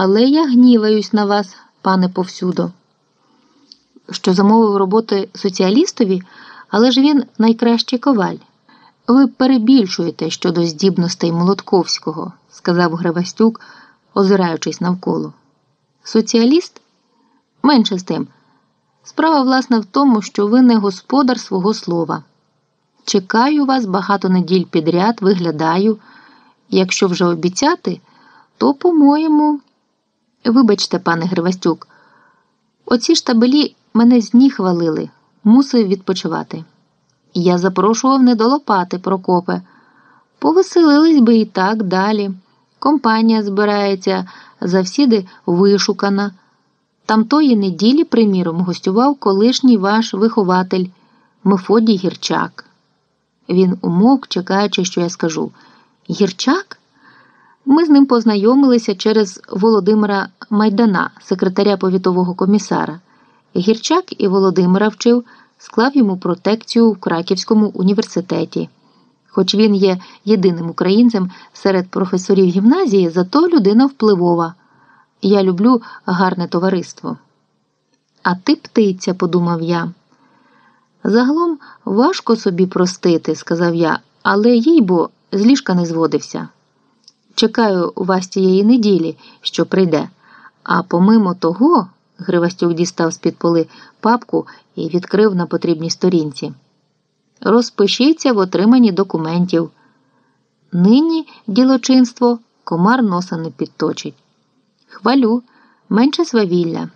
Але я гніваюсь на вас, пане повсюдо. Що замовив роботи соціалістові, але ж він найкращий коваль. Ви перебільшуєте щодо здібностей Молотковського, сказав Гривастюк, озираючись навколо. Соціаліст? Менше з тим. Справа, власне, в тому, що ви не господар свого слова. Чекаю вас багато неділь підряд, виглядаю. Якщо вже обіцяти, то, по-моєму, вибачте, пане Гривастюк, оці штабелі мене з ніг валили, мусив відпочивати. Я запрошував не до лопати, Прокопе. Повеселились би і так далі. Компанія збирається завсіди вишукана. Там тої неділі, приміром, гостював колишній ваш вихователь Мефодій Гірчак. Він умовк, чекаючи, що я скажу. Гірчак? Ми з ним познайомилися через Володимира Майдана, секретаря повітового комісара. Гірчак і Володимира вчив, склав йому протекцію в Краківському університеті. Хоч він є єдиним українцем серед професорів гімназії, зато людина впливова. Я люблю гарне товариство. А ти птиця, подумав я. Загалом важко собі простити, сказав я, але їй бо з ліжка не зводився. Чекаю вас цієї неділі, що прийде. А помимо того, Гривастюк дістав з-під поли папку і відкрив на потрібній сторінці. Розпишіться в отриманні документів. Нині ділочинство комар носа не підточить. Хвалю, менше свавілля.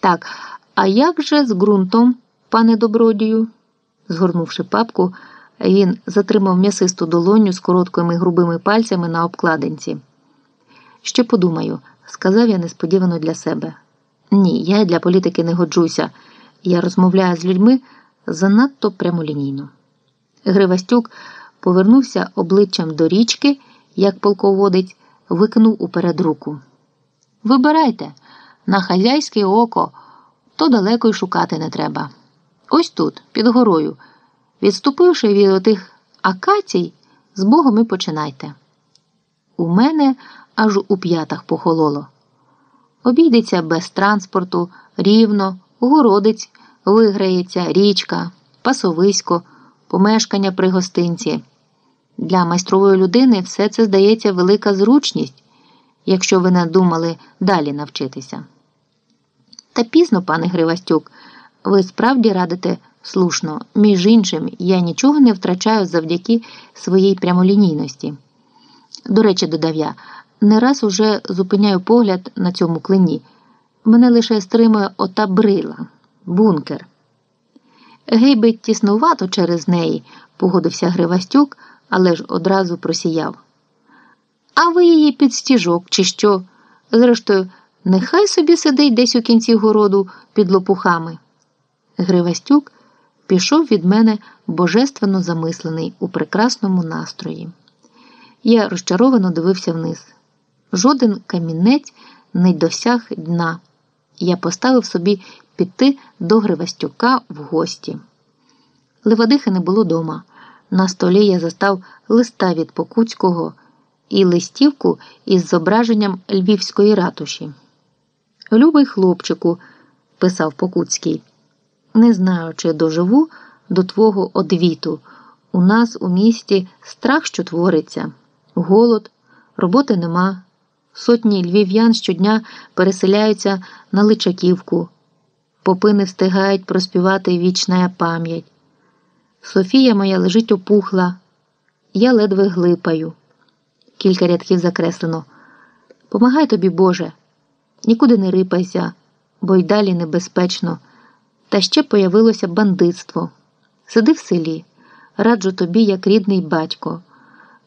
Так, а як же з ґрунтом, пане добродію? Згорнувши папку, він затримав м'ясисту долоню з короткими грубими пальцями на обкладинці. Ще подумаю, сказав я несподівано для себе. Ні, я для політики не годжуся. Я розмовляю з людьми занадто прямолінійно. Гривастюк повернувся обличчям до річки, як полководець, викинув уперед руку. Вибирайте на хазяйське око, то далеко й шукати не треба. Ось тут, під горою, відступивши від отих акацій, з Богом і починайте. У мене аж у п'ятах похололо. Обійдеться без транспорту, рівно, городець, виграється, річка, пасовисько, помешкання при гостинці. Для майстрової людини все це здається велика зручність, якщо ви надумали далі навчитися. Та пізно, пане Гривастюк, ви справді радите слушно, між іншим, я нічого не втрачаю завдяки своїй прямолінійності. До речі, додав я, не раз уже зупиняю погляд на цьому клині. Мене лише стримує ота брила, бункер. Гейби тіснувато через неї, погодився Гривастюк, але ж одразу просіяв. А ви її під стіжок, чи що? Зрештою, нехай собі сидить десь у кінці городу під лопухами. Гривастюк пішов від мене божественно замислений у прекрасному настрої. Я розчаровано дивився вниз. Жоден камінець не досяг дна. Я поставив собі піти до Гривастюка в гості. Левадихи не було дома. На столі я застав листа від Покуцького і листівку із зображенням львівської ратуші. Любий хлопчику, писав Покуцький, не знаю, чи доживу до твого одвіту. У нас у місті страх, що твориться, голод, роботи нема. Сотні львів'ян щодня переселяються на Личаківку. Попи не встигають проспівати вічна пам'ять. Софія моя лежить опухла, я ледве глипаю. Кілька рядків закреслено. Помагай тобі, Боже, нікуди не рипайся, бо й далі небезпечно. Та ще появилося бандитство. Сиди в селі, раджу тобі, як рідний батько.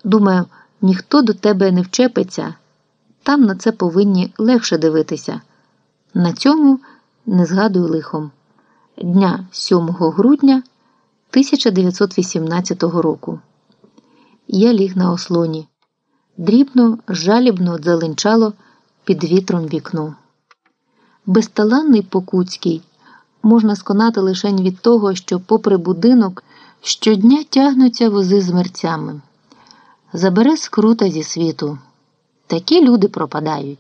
Думаю, ніхто до тебе не вчепиться. Там на це повинні легше дивитися. На цьому не згадую лихом. Дня 7 грудня 1918 року. Я ліг на ослоні. Дрібно, жалібно дзеленчало під вітром вікно. Безталанний Покуцький можна сконати лише від того, що, попри будинок, щодня тягнуться вози з мерцями. Забере скрута зі світу. Такі люди пропадають.